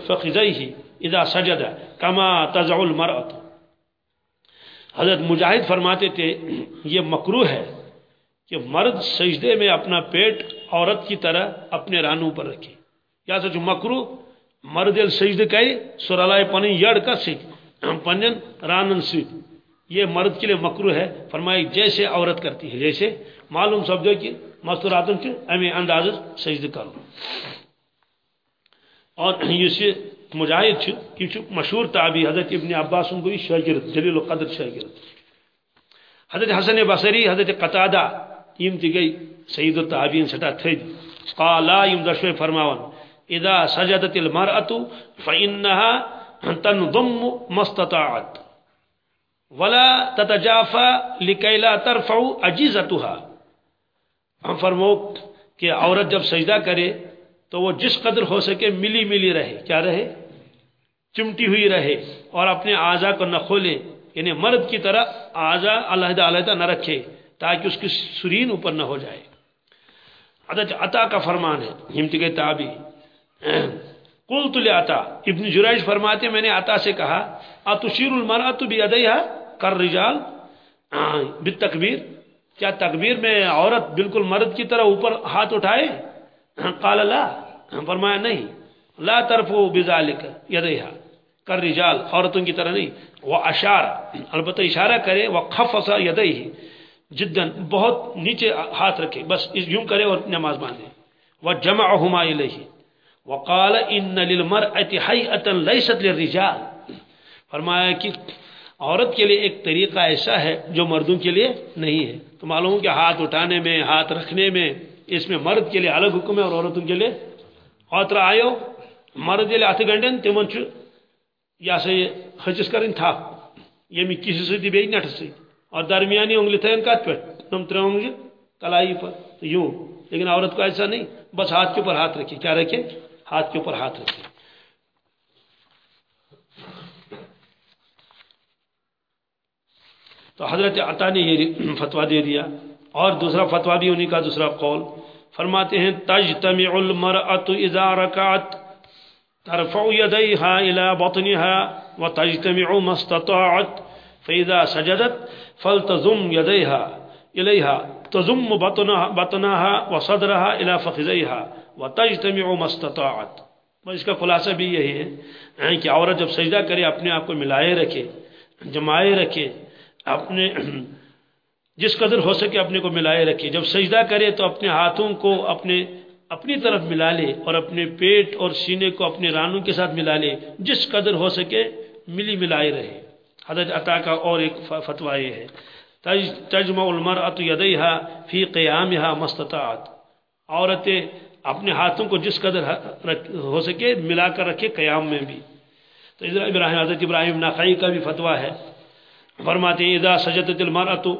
فخذيه اذا سجد كما تزع المرأة حضرت مجاہد فرماتے تھے، یہ مکروہ ہے کہ مرد سجدے میں اپنا پیٹ عورت کی طرح اپنے رانوں پر رکھے یا سچ مکرو، مرد یل سجدہ کرے سرالائے پن یڑ کا پن رانن سی یہ مرد کے لیے مکرو ہے۔ فرمائی، جیسے عورت کرتی ہے، جیسے۔ معلوم سپدو کہ مستوراتن چھ امی انداز سجدہ کرو۔ اور یہ مجاہد چھ یہ مشہور تابی حضرت ابن عباس کو شاگرد، جلیل القدر شاگرد۔ حضرت حسن بصری، حضرت قتادہ یم تہ گئی سید التابعین سٹا تھد قالا یم دشوے فرماون، اذا سجدت المرأة فإنها تنضم مستطاعت ولا تتجافى لكي لا ترفع عجزتها ہم فرمو کہ عورت جب سجدہ کرے تو وہ جس قدر ہو سکے ملی ملی رہے۔ کیا رہے؟ چمٹی ہوئی رہے اور اپنے اعضا کو نہ کھولے یعنی مرد کی طرح اعضا علیحدہ علیحدہ نہ رکھے۔ تاکہ اس کی سرین اوپر نہ ہو جائے۔ حضرت عطا کا فرمان ہے، ہمت کے تابی قلت لعطا، ابن جریج فرماتے، میں نے عطا سے کہا، اتشیر المرأة بیدیہا کر رجال بالتکبیر۔ کیا تکبیر میں عورت بالکل مرد کی طرح اوپر ہاتھ اٹھائے؟ قال لا۔ فرمایا، نہیں۔ لا ترفو بذالک یدیہا کر رجال عورتوں کی طرح نہیں۔ وہ اشار البتہ اشارہ کرے وہ خفص یدیہ جدا بہت نیچے ہاتھ رکھے، بس یوں کرے اور نماز باندھے۔ وجمعهما الیہ۔ وقال ان للمرأة حیئة لیست للرجال۔ فرمایا کہ عورت کے لیے ایک طریقہ ایسا ہے جو مردوں کے لیے نہیں ہے۔ تو معلوم کہ ہاتھ اٹھانے میں، ہاتھ رکھنے میں، اس میں مرد کے لیے الگ حکم ہے اور عورتوں کے لیے۔ اوتر آئیو، مرد یل اتھ گنڈن تمن چھ یا سا یہ ہچس کرن تھا یمی کسی ستی بی نٹ سی اور درمیانی انگلی تھین کت پہ تم ترے انگلی کلائی پر یوں۔ لیکن عورت کو ایسا نہیں، بس ہاتھ کے اوپر ہاتھ رکھے کیا رکھے ہاتھ کے اوپر ہاتھ رکھے تو حضرت عطا نے یہ فتوا دے دیا۔ اور دوسرا فتوا بھی انہی کا دوسرا قول۔ فرماتے ہیں، تجتمع المرأة اذا رکعت، ترفع يديها الى بطنها وتجتمع ما استطاعت، فاذا سجدت فلتزم يديها اليها تزم بطنها, بطنها وصدرها الى فخذيها وتجتمع ما استطاعت۔ بس اس کا خلاصہ بھی یہی ہے یعنی کہ عورت جب سجدہ کرے اپنے آپ کو ملائے رکھے جمائے رکھے اپنے جس قدر ہو سکے اپنے کو ملائے رکھے۔ جب سجدہ کرے تو اپنے ہاتھوں کو اپنے اپنی طرف ملا لے اور اپنے پیٹ اور سینے کو اپنے رانوں کے ساتھ ملا لے جس قدر ہو سکے ملی ملائے رہے۔ حضرت عطا کا اور ایک فتویٰ یہ ہے۔ تجمع المرأة یدیہا فی قیامہا مستطاعت عورتیں اپنے ہاتھوں کو جس قدر ہو سکے ملا کر رکھے قیام میں بھی۔ تو ابراہیم حضرت ابراہیم ناقائی کا بھی فتویٰ ہے۔ فرماتے ہیں، اذا سجدت المرأة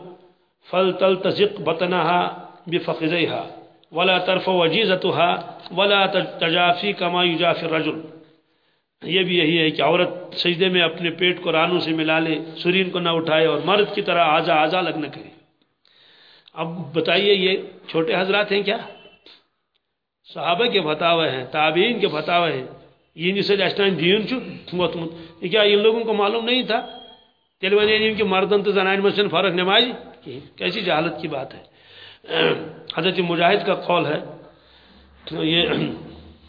فلتلتزق بطنها بفخذيها ولا ترفع وجيزتها ولا تجافي كما يجافي الرجل۔ یہ بھی یہی ہے کہ عورت سجدے میں اپنے پیٹ کو رانوں سے ملا لے، سرین کو نہ اٹھائے اور مرد کی طرح آزا آزا لگ نہ کرے اب بتائیے یہ چھوٹے حضرات ہیں کیا؟ صحابہ کے فتاوے ہیں، تابعین کے فتاوے ہیں۔ یہ جسے اسٹان دین چھو کیا ان لوگوں کو معلوم نہیں تھا؟ تیل ونے ان یعنی کہ مردن تو زنان میں فرق نماز کیسی جہالت کی بات ہے؟ حضرت مجاہد کا قول ہے۔ یہ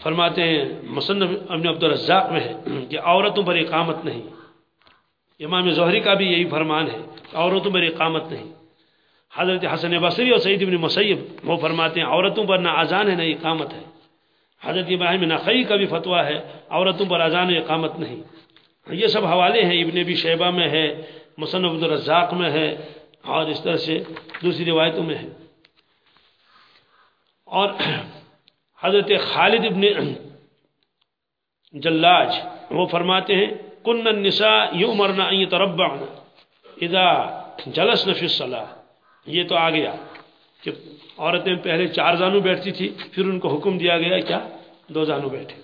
فرماتے ہیں، مصنف ابن عبد الرزاق میں ہے کہ عورتوں پر اقامت نہیں۔ امام زہری کا بھی یہی فرمان ہے کہ عورتوں پر اقامت نہیں۔ حضرت حسن بصری اور سعید ابن مسیب وہ فرماتے ہیں، عورتوں پر نہ اذان ہے نہ اقامت ہے۔ حضرت ابراہیم نقی کا بھی فتویٰ ہے، عورتوں پر اذان و اقامت نہیں۔ یہ سب حوالے ہیں، ابن ابی شیبہ میں ہے، مصنف الرزاق میں ہے اور اس طرح سے دوسری روایتوں میں ہے۔ اور حضرت خالد ابن جلاج، وہ فرماتے ہیں، کن النساء یؤمرنا ان يتربعن اذا جلسن فی الصلاة یہ تو آ گیا کہ عورتیں پہلے چار زانو بیٹھتی تھی، پھر ان کو حکم دیا گیا کیا؟ دو زانو بیٹھے۔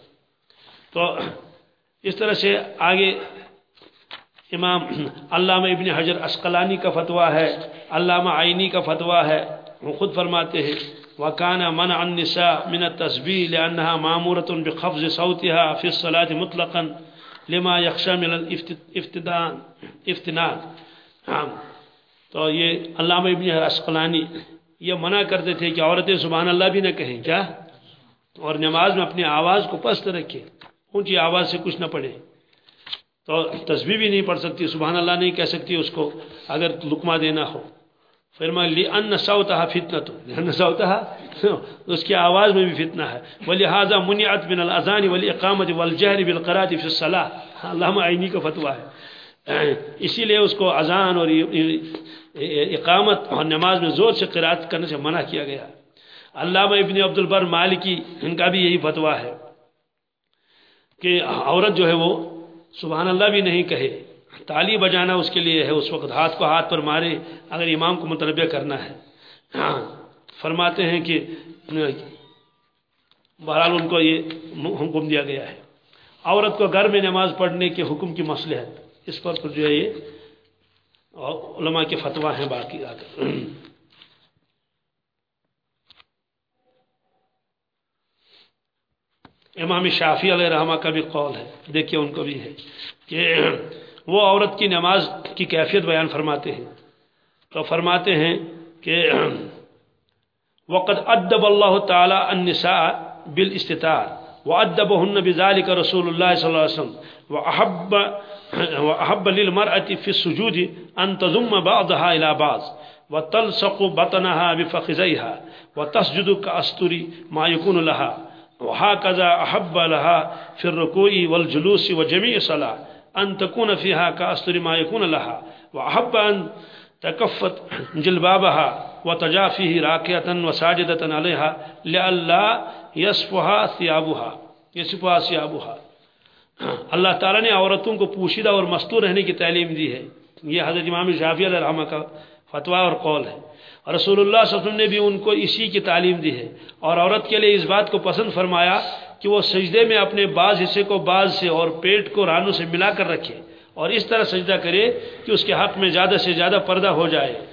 تو اس طرح سے آگے امام علامہ ابن حجر اسقلانی کا فتویٰ ہے، علامہ آئینی کا فتویٰ ہے، وہ خود فرماتے ہیں وكان منع النساء من التسبيح لأنها مامورة بخفض صوتها في الصلاة مطلقا لما يخشى من الافتنان افتنان. تو یہ علامہ ابن اسقلانی یہ منع کرتے تھے کہ عورتیں سبحان اللہ بھی نہ کہیں، کیا؟ اور نماز میں اپنی آواز کو پست رکھیں، اونچی آواز سے کچھ نہ پڑھے تو تسبیح بھی نہیں پڑھ سکتی، سبحان اللہ نہیں کہہ سکتی اس کو، اگر لکمہ دینا ہو۔ فرمایا لی ان صوتها فتنه لان صوتها (laughs) اس کی آواز میں بھی فتنہ ہے۔ ولہذا منعت من الاذان والاقامه والجهر بالقراءه في الصلاه ہاں، علامہ عینی کا فتوی ہے۔ اسی لیے اس کو اذان اور اقامت اور نماز میں زور سے قرات کرنے سے منع کیا گیا۔ علامہ ابن عبد البر مالکی، ان کا بھی یہی فتوی ہے کہ عورت جو ہے وہ سبحان اللہ بھی نہیں کہے۔ تالی بجانا اس کے لیے ہے، اس وقت ہاتھ کو ہاتھ پر مارے، اگر امام کو متربیہ کرنا ہے۔ ہاں فرماتے ہیں کہ، بہرحال ان کو یہ حکم دیا گیا ہے۔ عورت کو گھر میں نماز پڑھنے کے حکم کی مسئلہ ہے اس پر جو ہے یہ علماء کے فتویٰ ہیں باقی آگے۔ امام شافی علیہ رحمہ کا بھی قول ہے، دیکھیے ان کو بھی ہے کہ وہ عورت کی نماز کی کیفیت بیان فرماتے ہیں۔ تو فرماتے ہیں کہ (clears throat) وقت ادب اللہ تعالیٰ النساء بالاستطاع وأدبهن بذلك رسول الله صلى الله عليه وسلم وأحب, (clears throat) وأحب للمرأة في السجود أن تضم بعضها إلى بعض وتلصق بطنها بفخذيها وتسجد كأستر ما يكون لها وهكذا أحب لها في الركوع والجلوس وجميع صلاة أن تكون فيها كأستر ما يكون لها وأحب أن تكفت جلبابها وتجافيه راكية وساجدة عليها لألا يصفها ثيابها يصفها ثيابها اللہ تعالیٰ نے عورتوں کو پوشیدہ اور مستور رہنے کی تعلیم دی ہے۔ یہ حضرت امام شافی علیہ رحمہ کا فتویٰ اور قول ہے۔ رسول اللہ صلی اللہ علیہ وسلم نے بھی ان کو اسی کی تعلیم دی ہے۔ اور عورت کے لیے اس بات کو پسند فرمایا کہ وہ سجدے میں اپنے بعض حصے کو بعض سے اور پیٹ کو رانوں سے ملا کر رکھے اور اس طرح سجدہ کرے کہ اس کے حق میں زیادہ سے زیادہ پردہ ہو جائے۔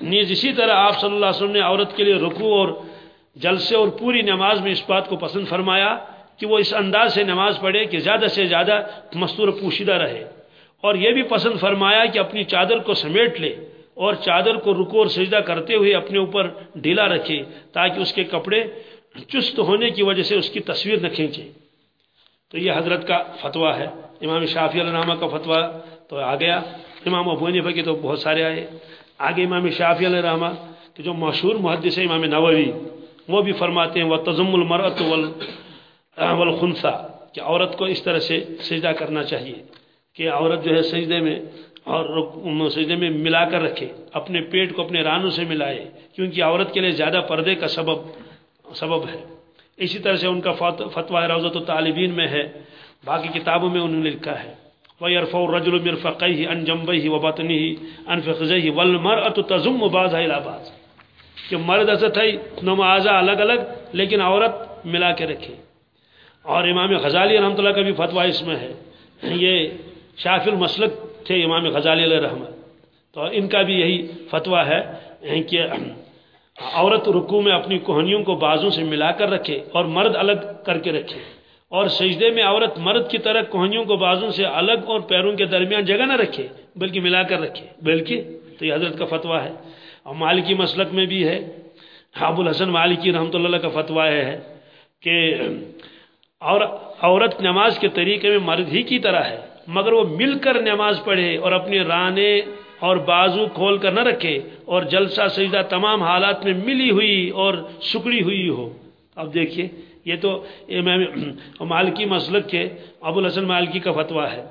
نیز اسی طرح آپ صلی اللہ علیہ وسلم نے عورت کے لیے رکوع اور جلسے اور پوری نماز میں اس بات کو پسند فرمایا کہ وہ اس انداز سے نماز پڑھے کہ زیادہ سے زیادہ مستور پوشیدہ رہے۔ اور یہ بھی پسند فرمایا کہ اپنی چادر کو سمیٹ لے اور چادر کو رکو اور سجدہ کرتے ہوئے اپنے اوپر ڈھیلا رکھے تاکہ اس کے کپڑے چست ہونے کی وجہ سے اس کی تصویر نہ کھینچے تو یہ حضرت کا فتویٰ ہے۔ امام شافی علیہ کا فتویٰ تو آ گیا۔ امام ابو حنیفہ کے تو بہت سارے آئے۔ آگے امام شافی علیہ رحمہ کہ جو مشہور محدث ہے امام نووی، وہ بھی فرماتے ہیں وہ تزم المرت والخنسا کہ عورت کو اس طرح سے سجدہ کرنا چاہیے کہ عورت جو ہے سجدے میں اور سجدے میں ملا کر رکھے، اپنے پیٹ کو اپنے رانوں سے ملائے، کیونکہ عورت کے لیے زیادہ پردے کا سبب سبب ہے۔ اسی طرح سے ان کا فتویٰ روزت و طالبین میں ہے۔ باقی کتابوں میں انہوں نے لکھا ہے۔ وَيَرْفَوْ الرَّجُلُ مِرْفَقَيْهِ عَنْ جَنْبَيْهِ وَبَطْنِهِ عَنْ فِخْزَيْهِ وَالْمَرْأَةُ تَزُمُّ بَعْضَهَا إِلَى بَعْضٍ۔ کہ مرد حضرت ہے نمازہ الگ الگ، لیکن عورت ملا کے رکھے۔ اور امام غزالی رحمۃ اللہ کا بھی فتویٰ اس میں ہے۔ یہ شاف المسلک تھے امام غزالی علیہ رحمت۔ تو ان کا بھی یہی فتویٰ ہے کہ عورت رکوع میں اپنی کوہنیوں کو بازوں سے ملا کر رکھے اور مرد الگ کر کے رکھے۔ اور سجدے میں عورت مرد کی طرح کوہنیوں کو بازوں سے الگ اور پیروں کے درمیان جگہ نہ رکھے، بلکہ ملا کر رکھے۔ بلکہ تو یہ حضرت کا فتویٰ ہے۔ اور مالکی مسلک میں بھی ہے۔ ابو الحسن مالکی رحمۃ اللہ کا فتویٰ ہے کہ اور عورت نماز کے طریقے میں مرد ہی کی طرح ہے، مگر وہ مل کر نماز پڑھے اور اپنے رانے اور بازو کھول کر نہ رکھے اور جلسہ سجدہ تمام حالات میں ملی ہوئی اور سکڑی ہوئی ہو۔ اب دیکھیے، یہ تو امام مالکی مسلک کے ابو الحسن مالکی کا فتویٰ ہے۔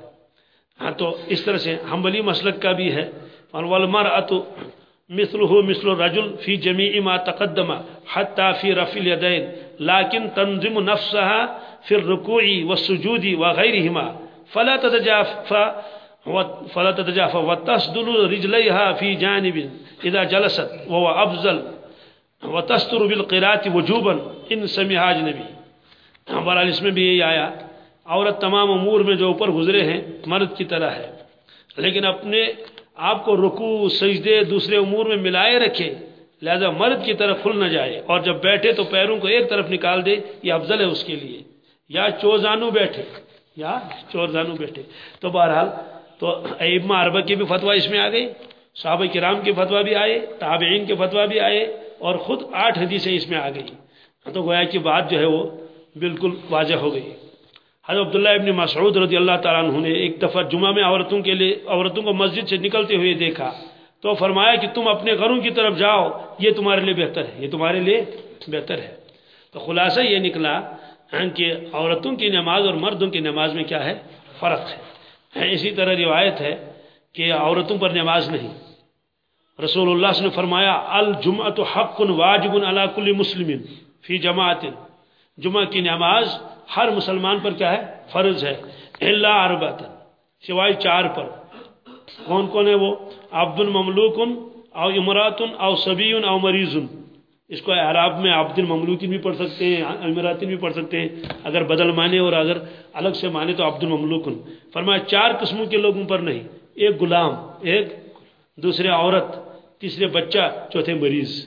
ہاں تو اس طرح سے حنبلی مسلک کا بھی ہے۔ والمرأة مثله مثل الرجل في جميع ما تقدم حتى في رفع اليدين لكن تنظم نفسها في الركوع والسجود وغيرهما فلا تتجافى فلا تتجافى. وتسدل رجليها في جانب إذا جلست وهو أفضل. وتستر بالقراءة وجوبا ان سمع اجنبی بہرحال اس میں بھی یہی آیا، عورت تمام امور میں جو اوپر گزرے ہیں، مرد کی طرح ہے۔ لیکن اپنے آپ کو رکوع، سجدے، دوسرے امور میں ملائے رکھے، لہذا مرد کی طرف کھل نہ جائے۔ اور جب بیٹھے تو پیروں کو ایک طرف نکال دے، یہ افضل ہے اس کے لیے۔ یا چوزانو بیٹھے، یا چوزانو بیٹھے۔ تو بہرحال تو ابما عربہ کی بھی فتویٰ اس میں آ گئی، صحابہ کرام کے فتویٰ بھی آئے، تابعین کے فتویٰ بھی آئے، اور خود آٹھ حدیثیں اس میں آ گئی۔ تو گویا کی بات جو ہے وہ بالکل واضح ہو گئی۔ حضرت عبداللہ ابن مسعود رضی اللہ تعالیٰ عنہ نے ایک دفعہ جمعہ میں عورتوں کے لیے، عورتوں کو مسجد سے نکلتے ہوئے دیکھا۔ تو فرمایا کہ تم اپنے گھروں کی طرف جاؤ، یہ تمہارے لیے بہتر ہے، یہ تمہارے لیے بہتر ہے۔ تو خلاصہ یہ نکلا کہ عورتوں کی نماز اور مردوں کی نماز میں کیا ہے؟ فرق ہے۔ اسی طرح روایت ہے کہ عورتوں پر نماز نہیں۔ رسول اللہ نے فرمایا، الجمعۃ حق واجب علی کل مسلم فی جماعت۔ جمعہ کی نماز ہر مسلمان پر کیا ہے؟ فرض ہے۔ اللہ عربت سوائے چار پر۔ کون کون ہے وہ؟ عبد المملوکن او امراتن، او سبیون او مریضن۔ اس کو اعراب میں عبد المملوکن بھی پڑھ سکتے ہیں امراتن بھی پڑھ سکتے ہیں۔ اگر بدل مانے اور اگر الگ سے مانے تو عبد المملوکن فرمایا چار قسموں کے لوگوں پر نہیں، ایک غلام، ایک دوسرے عورت، تیسرے بچہ، چوتھے مریض۔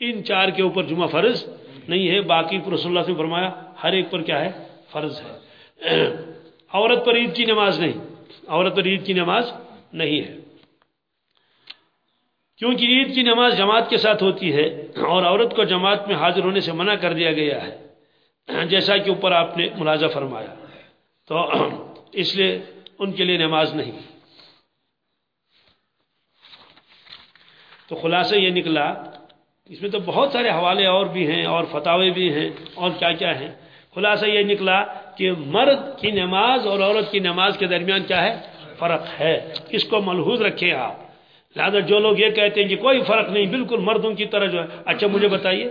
ان چار کے اوپر جمعہ فرض نہیں ہے۔ باقی پر رسول اللہ سے فرمایا ہر ایک پر کیا ہے؟ فرض ہے۔ (clears throat) عورت پر عید کی نماز نہیں، عورت پر عید کی نماز نہیں ہے۔ کیونکہ عید کی نماز جماعت کے ساتھ ہوتی ہے اور عورت کو جماعت میں حاضر ہونے سے منع کر دیا گیا ہے۔ جیسا کہ اوپر آپ نے ملازہ فرمایا۔ تو اس لیے ان کے لیے نماز نہیں۔ تو خلاصہ یہ نکلا، اس میں تو بہت سارے حوالے اور بھی ہیں اور فتوے بھی ہیں اور کیا کیا ہیں۔ خلاصہ یہ نکلا کہ مرد کی نماز اور عورت کی نماز کے درمیان کیا ہے؟ فرق ہے۔ اس کو ملحوظ رکھیں آپ۔ لہٰذا جو لوگ یہ کہتے ہیں کہ کوئی فرق نہیں، بالکل مردوں کی طرح جو ہے۔ اچھا مجھے بتائیے۔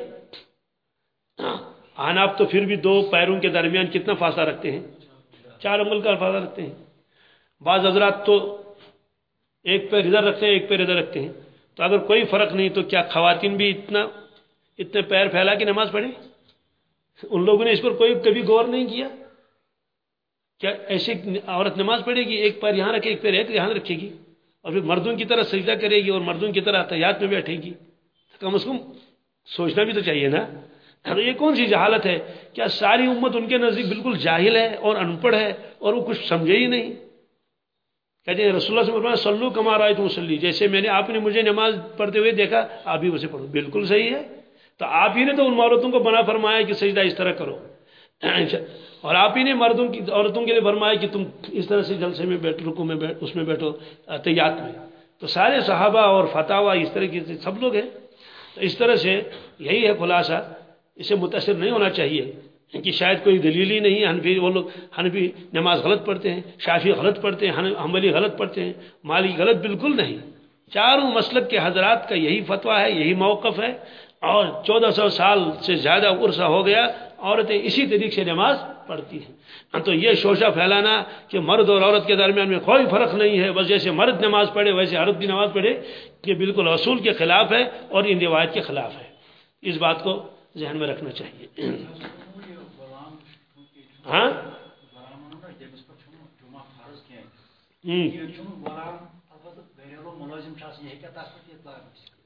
ہاں، آنا آپ تو پھر بھی دو پیروں کے درمیان کتنا فاصلہ رکھتے ہیں؟ چار انگل کا فاصلہ رکھتے ہیں۔ بعض حضرات تو ایک پیر ادھر رکھتے ہیں، ایک پیر ادھر رکھتے ہیں۔ تو اگر کوئی فرق نہیں، تو کیا خواتین بھی اتنا، اتنے پیر پھیلا کے نماز پڑھیں؟ ان لوگوں نے اس پر کوئی کبھی غور نہیں کیا؟ کیا ایسی عورت نماز پڑھے گی؟ ایک پیر یہاں رکھے، ایک پیر ایک یہاں رکھے گی؟ اور پھر مردوں کی طرح سجدہ کرے گی اور مردوں کی طرح تیات میں بیٹھے گی۔ کم از کم سوچنا بھی تو چاہیے نا۔ یہ کون سی جہالت ہے؟ کیا ساری امت ان کے نزدیک بالکل جاہل ہے اور ان پڑھ ہے اور وہ کچھ سمجھے ہی نہیں؟ کہتے ہیں رسول اللہ سے فرمایا سلو کما رائے تو مسلی جیسے میں نے آپ نے مجھے نماز پڑھتے ہوئے دیکھا، آپ بھی اسے پڑھو۔ بالکل صحیح ہے۔ تو آپ ہی نے تو ان عورتوں کو بنا فرمایا کہ سجدہ اس طرح کرو۔ اچھا۔ اور آپ ہی نے مردوں کی عورتوں کے لیے فرمایا کہ تم اس طرح سے جلسے میں بیٹھ، رکو میں بیٹھ، اس میں بیٹھو تیات میں تو سارے صحابہ اور فتح اس طرح کی سب لوگ ہیں۔ تو اس طرح سے یہی ہے خلاصہ۔ اسے متاثر نہیں ہونا چاہیے کہ شاید کوئی دلیل ہی نہیں حنفی، وہ لوگ حنفی نماز غلط پڑھتے ہیں، شافی غلط پڑھتے ہیں، حنبلی غلط پڑھتے ہیں، مالی غلط بالکل نہیں۔ چاروں مسلک کے حضرات کا یہی فتویٰ ہے، یہی موقف ہے۔ اور چودہ سو سال سے زیادہ عرصہ ہو گیا۔ عورتیں اسی طریقے سے نماز پڑھتی ہیں۔ تو یہ شوشہ پھیلانا کہ مرد اور عورت کے درمیان میں کوئی فرق نہیں ہے، بس جیسے مرد نماز پڑھے، ویسے عورت بھی نماز پڑھے۔ یہ بالکل اصول کے خلاف ہے اور ان روایت کے خلاف ہے۔ اس بات کو ذہن میں رکھنا چاہیے۔ ہاں؟ غلامن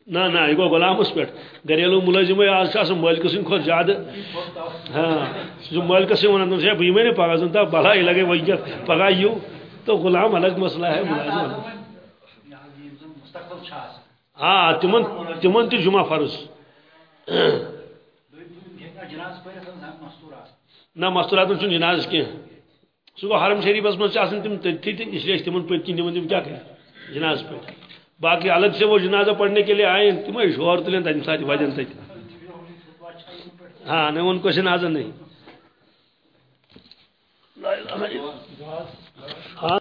نا تٔمِس نہ نہ یہ گو غلامس پہ گھریلو ملزم آج ملک سن کھت زیادہ ہاں جو ملکس سے ونان تم بہ پگہ زن تو بلا یہ لگے ونکس پگہ یو تو غلام الگ مسئلہ ہے، ملازم ہاں تمن تمن تہ جمعہ فرض۔ نہ مستورات جناز کی سہ گو حرم شریفس مز تم تھی اس لیے تمن پت کن تم کیا جناز پہ باقی الگ سے وہ جنازہ پڑھنے کے لیے آئے تم شور تلین تمہ سات وجن تک ہاں نہیں، ان کو جنازہ نہیں۔ ہاں